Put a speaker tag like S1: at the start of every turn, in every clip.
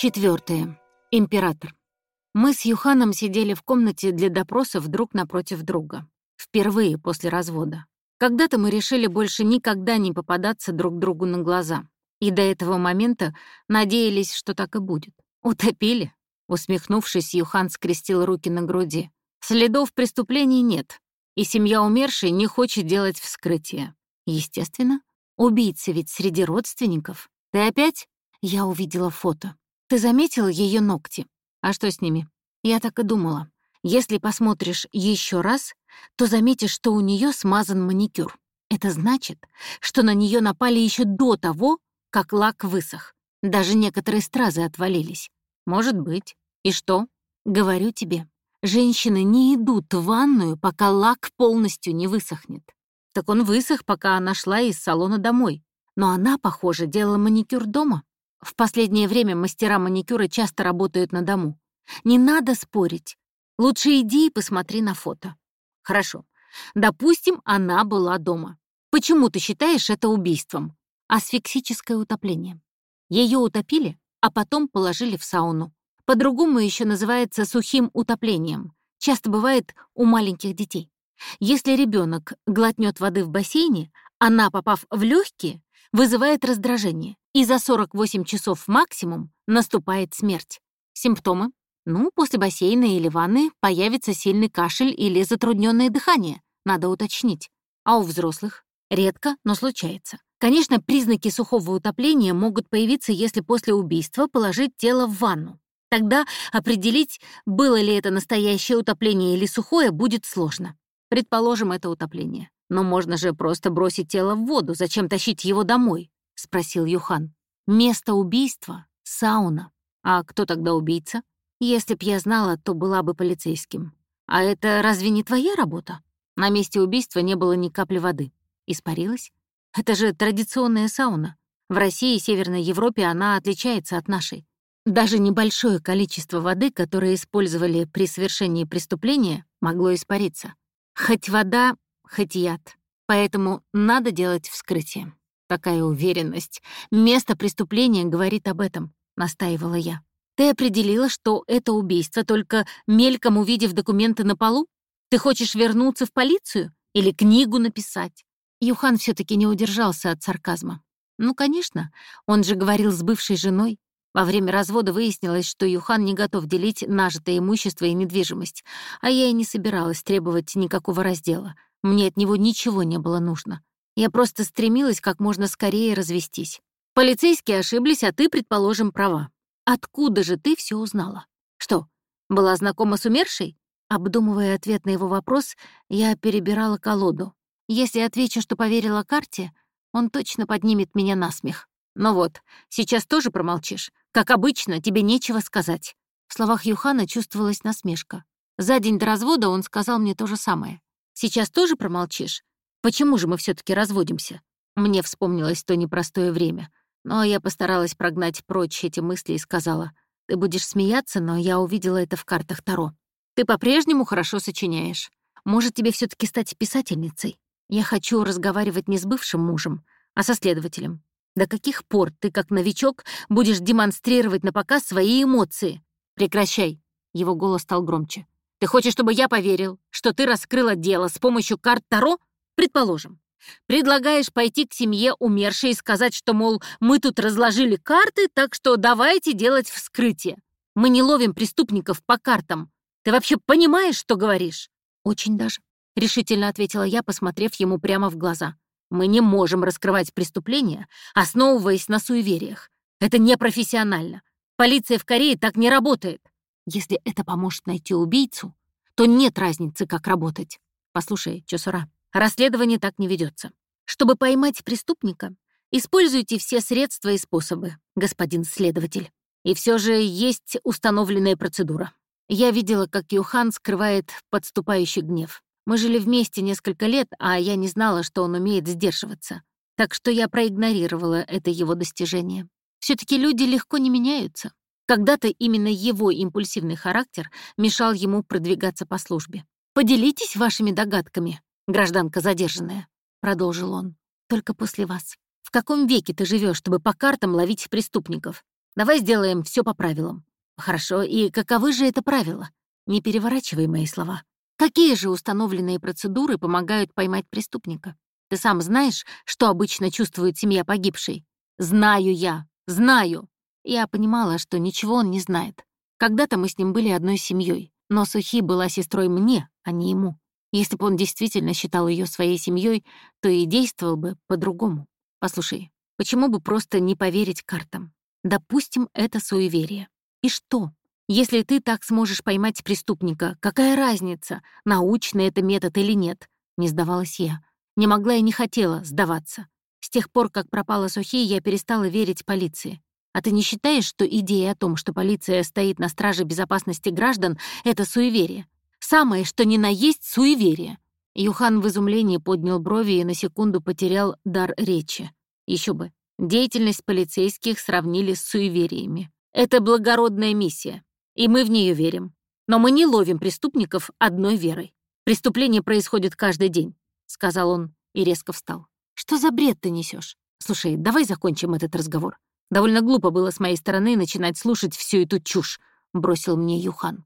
S1: Четвертое. Император. Мы с Юханом сидели в комнате для допросов друг напротив друга. Впервые после развода. Когда-то мы решили больше никогда не попадаться друг другу на глаза. И до этого момента надеялись, что так и будет. Утопили? Усмехнувшись, Юхан скрестил руки на груди. Следов преступлений нет, и семья умершей не хочет делать вскрытие. Естественно. Убийца ведь среди родственников. Ты опять? Я увидела фото. Ты заметил ее ногти? А что с ними? Я так и думала. Если посмотришь еще раз, то заметишь, что у нее смазан маникюр. Это значит, что на нее напали еще до того, как лак высох. Даже некоторые стразы отвалились. Может быть. И что? Говорю тебе, женщины не идут в ванную, пока лак полностью не высохнет. Так он высох, пока она шла из салона домой. Но она, похоже, делала маникюр дома. В последнее время мастера маникюра часто работают на дому. Не надо спорить. Лучше иди и посмотри на фото. Хорошо. Допустим, она была дома. Почему ты считаешь это убийством? Асфиксическое утопление. Ее утопили, а потом положили в сауну. По-другому еще называется сухим утоплением. Часто бывает у маленьких детей. Если ребенок глотнет воды в бассейне, она, попав в легкие, вызывает раздражение, и за 48 часов максимум наступает смерть. Симптомы? Ну, после бассейна или ванны появится сильный кашель или затрудненное дыхание, надо уточнить. А у взрослых? Редко, но случается. Конечно, признаки сухого утопления могут появиться, если после убийства положить тело в ванну. Тогда определить, было ли это настоящее утопление или сухое, будет сложно. Предположим, это утопление. Но можно же просто бросить тело в воду, зачем тащить его домой? — спросил Юхан. «Место убийства — сауна. А кто тогда убийца? Если б я знала, то была бы полицейским. А это разве не твоя работа? На месте убийства не было ни капли воды. Испарилась? Это же традиционная сауна. В России и Северной Европе она отличается от нашей. Даже небольшое количество воды, которое использовали при совершении преступления, могло испариться. Хоть вода, хоть яд. Поэтому надо делать вскрытие. Такая уверенность. Место преступления говорит об этом, настаивала я. Ты определила, что это убийство, только мельком увидев документы на полу? Ты хочешь вернуться в полицию или книгу написать? Юхан все таки не удержался от сарказма. Ну, конечно, он же говорил с бывшей женой. Во время развода выяснилось, что Юхан не готов делить нажитое имущество и недвижимость, а я и не собиралась требовать никакого раздела. Мне от него ничего не было нужно. Я просто стремилась как можно скорее развестись. Полицейские ошиблись, а ты, предположим, права. Откуда же ты все узнала? Что, была знакома с умершей? Обдумывая ответ на его вопрос, я перебирала колоду. Если отвечу, что поверила карте, он точно поднимет меня на смех. Ну вот, сейчас тоже промолчишь. Как обычно, тебе нечего сказать. В словах Юхана чувствовалась насмешка. За день до развода он сказал мне то же самое. Сейчас тоже промолчишь? Почему же мы все таки разводимся? Мне вспомнилось то непростое время. Но я постаралась прогнать прочь эти мысли и сказала, «Ты будешь смеяться, но я увидела это в картах Таро. Ты по-прежнему хорошо сочиняешь. Может, тебе все таки стать писательницей? Я хочу разговаривать не с бывшим мужем, а со следователем. До каких пор ты, как новичок, будешь демонстрировать на показ свои эмоции? Прекращай!» Его голос стал громче. «Ты хочешь, чтобы я поверил, что ты раскрыла дело с помощью карт Таро? Предположим, предлагаешь пойти к семье умершей и сказать, что, мол, мы тут разложили карты, так что давайте делать вскрытие. Мы не ловим преступников по картам. Ты вообще понимаешь, что говоришь? Очень даже, — решительно ответила я, посмотрев ему прямо в глаза. Мы не можем раскрывать преступления, основываясь на суевериях. Это непрофессионально. Полиция в Корее так не работает. Если это поможет найти убийцу, то нет разницы, как работать. Послушай, Чосура, Расследование так не ведется. Чтобы поймать преступника, используйте все средства и способы, господин следователь. И все же есть установленная процедура. Я видела, как Юхан скрывает подступающий гнев. Мы жили вместе несколько лет, а я не знала, что он умеет сдерживаться. Так что я проигнорировала это его достижение. все таки люди легко не меняются. Когда-то именно его импульсивный характер мешал ему продвигаться по службе. Поделитесь вашими догадками, гражданка задержанная», — продолжил он, — «только после вас. В каком веке ты живешь, чтобы по картам ловить преступников? Давай сделаем все по правилам. Хорошо, и каковы же это правила? Не переворачивай мои слова. Какие же установленные процедуры помогают поймать преступника? Ты сам знаешь, что обычно чувствует семья погибшей? Знаю я, знаю. Я понимала, что ничего он не знает. Когда-то мы с ним были одной семьей, но Сухи была сестрой мне, а не ему. Если бы он действительно считал ее своей семьей, то и действовал бы по-другому. Послушай, почему бы просто не поверить картам? Допустим, это суеверие. И что? Если ты так сможешь поймать преступника, какая разница, научный это метод или нет? Не сдавалась я. Не могла и не хотела сдаваться. С тех пор, как пропала Сухи, я перестала верить полиции. А ты не считаешь, что идея о том, что полиция стоит на страже безопасности граждан, — это суеверие? Самое, что ни на есть суеверие. Юхан в изумлении поднял брови и на секунду потерял дар речи. Еще бы. Деятельность полицейских сравнили с суевериями. Это благородная миссия, и мы в нее верим. Но мы не ловим преступников одной верой. Преступление происходит каждый день, сказал он и резко встал. Что за бред ты несешь? Слушай, давай закончим этот разговор. Довольно глупо было с моей стороны начинать слушать всю эту чушь, бросил мне Юхан.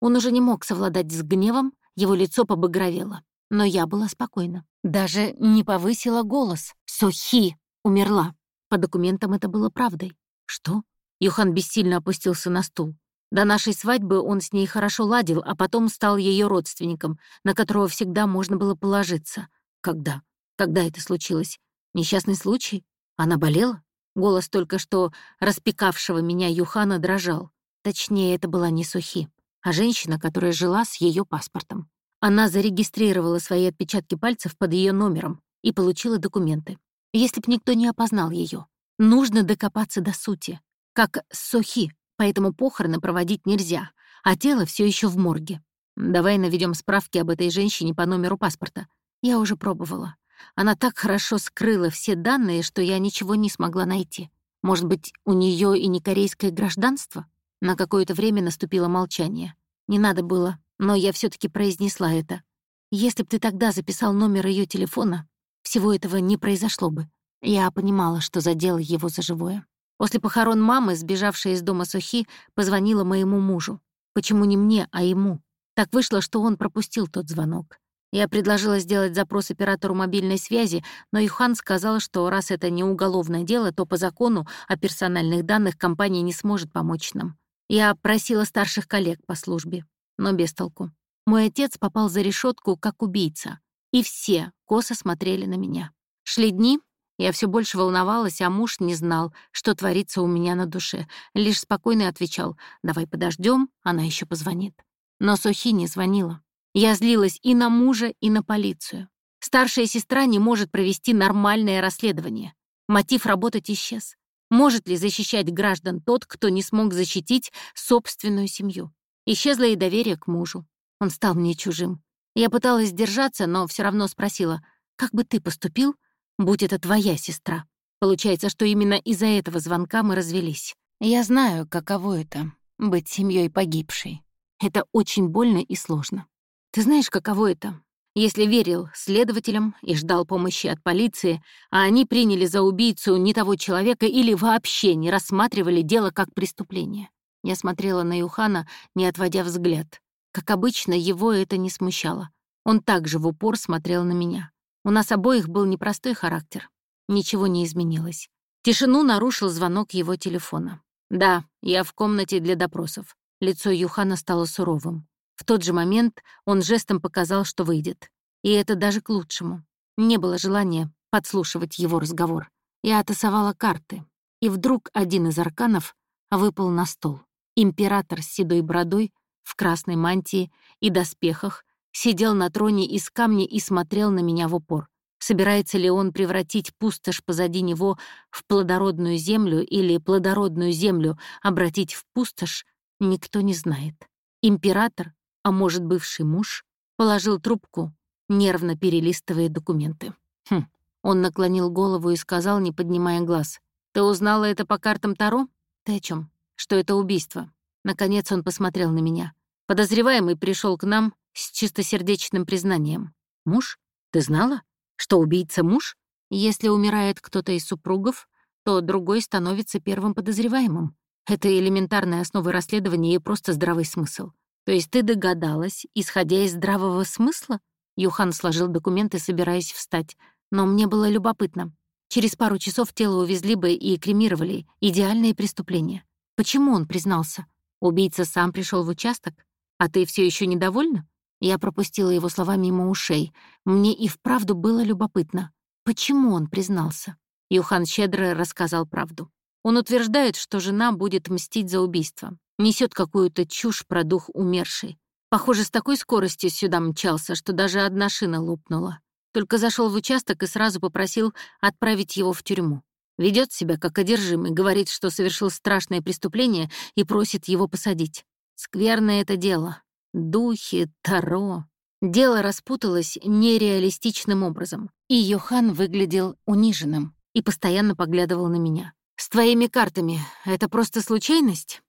S1: Он уже не мог совладать с гневом, его лицо побагровело. Но я была спокойна. Даже не повысила голос. Сухи умерла. По документам это было правдой. Что? Юхан бессильно опустился на стул. До нашей свадьбы он с ней хорошо ладил, а потом стал ее родственником, на которого всегда можно было положиться. Когда? Когда это случилось? Несчастный случай? Она болела? Голос только что распекавшего меня Юхана дрожал. Точнее, это была не Сухи, а женщина, которая жила с ее паспортом. Она зарегистрировала свои отпечатки пальцев под ее номером и получила документы если б никто не опознал ее. Нужно докопаться до сути. Как Сохи, поэтому похороны проводить нельзя, а тело все еще в морге. Давай наведем справки об этой женщине по номеру паспорта. Я уже пробовала. Она так хорошо скрыла все данные, что я ничего не смогла найти. Может быть, у нее и не корейское гражданство? На какое-то время наступило молчание. Не надо было, но я все таки произнесла это. Если б ты тогда записал номер ее телефона, всего этого не произошло бы. Я понимала, что задела его за живое. После похорон мамы, сбежавшая из дома Сухи, позвонила моему мужу. Почему не мне, а ему? Так вышло, что он пропустил тот звонок. Я предложила сделать запрос оператору мобильной связи, но Юхан сказал, что раз это не уголовное дело, то по закону о персональных данных компания не сможет помочь нам. Я просила старших коллег по службе, но без толку. Мой отец попал за решетку как убийца. И все косо смотрели на меня. Шли дни, я все больше волновалась, а муж не знал, что творится у меня на душе. Лишь спокойно отвечал «давай подождем, она еще позвонит». Но Сухи не звонила. Я злилась и на мужа, и на полицию. Старшая сестра не может провести нормальное расследование. Мотив работать исчез. Может ли защищать граждан тот, кто не смог защитить собственную семью? Исчезло и доверие к мужу. Он стал мне чужим. Я пыталась держаться, но все равно спросила, «Как бы ты поступил, будь это твоя сестра?» Получается, что именно из-за этого звонка мы развелись. Я знаю, каково это — быть семьей погибшей. Это очень больно и сложно. Ты знаешь, каково это? Если верил следователям и ждал помощи от полиции, а они приняли за убийцу не того человека или вообще не рассматривали дело как преступление. Я смотрела на Юхана, не отводя взгляд. Как обычно, его это не смущало. Он также в упор смотрел на меня. У нас обоих был непростой характер. Ничего не изменилось. Тишину нарушил звонок его телефона. «Да, я в комнате для допросов». Лицо Юхана стало суровым. В тот же момент он жестом показал, что выйдет. И это даже к лучшему. Не было желания подслушивать его разговор. Я оттасовала карты. И вдруг один из арканов выпал на стол. Император с седой бородой в красной мантии и доспехах, сидел на троне из камня и смотрел на меня в упор. Собирается ли он превратить пустошь позади него в плодородную землю или плодородную землю обратить в пустошь, никто не знает. Император, а может, бывший муж, положил трубку, нервно перелистывая документы. Хм. Он наклонил голову и сказал, не поднимая глаз. «Ты узнала это по картам Таро? Ты о чем? Что это убийство?» Наконец он посмотрел на меня. Подозреваемый пришел к нам с чистосердечным признанием. «Муж? Ты знала, что убийца муж? Если умирает кто-то из супругов, то другой становится первым подозреваемым. Это элементарная основа расследования и просто здравый смысл. То есть ты догадалась, исходя из здравого смысла? Юхан сложил документы, собираясь встать. Но мне было любопытно. Через пару часов тело увезли бы и кремировали. Идеальное преступление. Почему он признался? Убийца сам пришел в участок? А ты все еще недовольна? Я пропустила его слова мимо ушей. Мне и вправду было любопытно. Почему он признался? Юхан щедро рассказал правду. Он утверждает, что жена будет мстить за убийство. Несет какую-то чушь про дух умершей. Похоже, с такой скоростью сюда мчался, что даже одна шина лопнула. Только зашел в участок и сразу попросил отправить его в тюрьму. Ведет себя как одержимый, говорит, что совершил страшное преступление и просит его посадить. Скверное это дело. Духи, Таро. Дело распуталось нереалистичным образом, и Йохан выглядел униженным и постоянно поглядывал на меня. «С твоими картами это просто случайность?»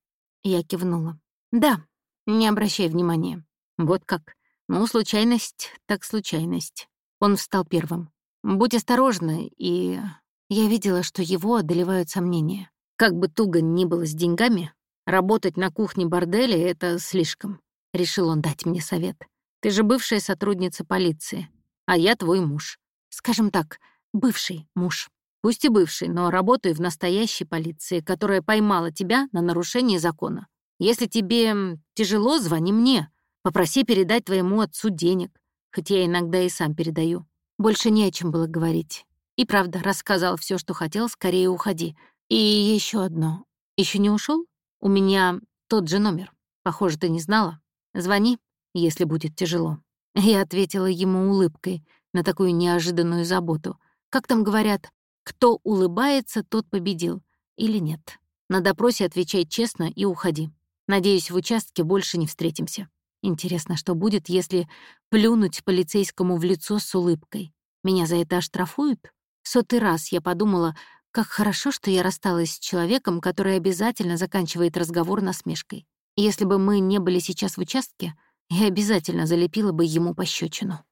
S1: Я кивнула. «Да, не обращай внимания. Вот как. Ну, случайность так случайность». Он встал первым. «Будь осторожна», и я видела, что его одолевают сомнения. Как бы туго ни было с деньгами, работать на кухне борделя — это слишком. Решил он дать мне совет. Ты же бывшая сотрудница полиции, а я твой муж. Скажем так, бывший муж. Пусть и бывший, но работаю в настоящей полиции, которая поймала тебя на нарушении закона. Если тебе тяжело, звони мне. Попроси передать твоему отцу денег, хоть я иногда и сам передаю. Больше не о чем было говорить. И правда, рассказал все, что хотел, скорее уходи. И еще одно. Еще не ушел? У меня тот же номер. Похоже, ты не знала. Звони, если будет тяжело. Я ответила ему улыбкой на такую неожиданную заботу. Как там говорят, кто улыбается, тот победил. Или нет. На допросе отвечай честно и уходи. Надеюсь, в участке больше не встретимся. Интересно, что будет, если плюнуть полицейскому в лицо с улыбкой? Меня за это оштрафуют? сотый раз я подумала, как хорошо, что я рассталась с человеком, который обязательно заканчивает разговор насмешкой. Если бы мы не были сейчас в участке, я обязательно залепила бы ему пощечину.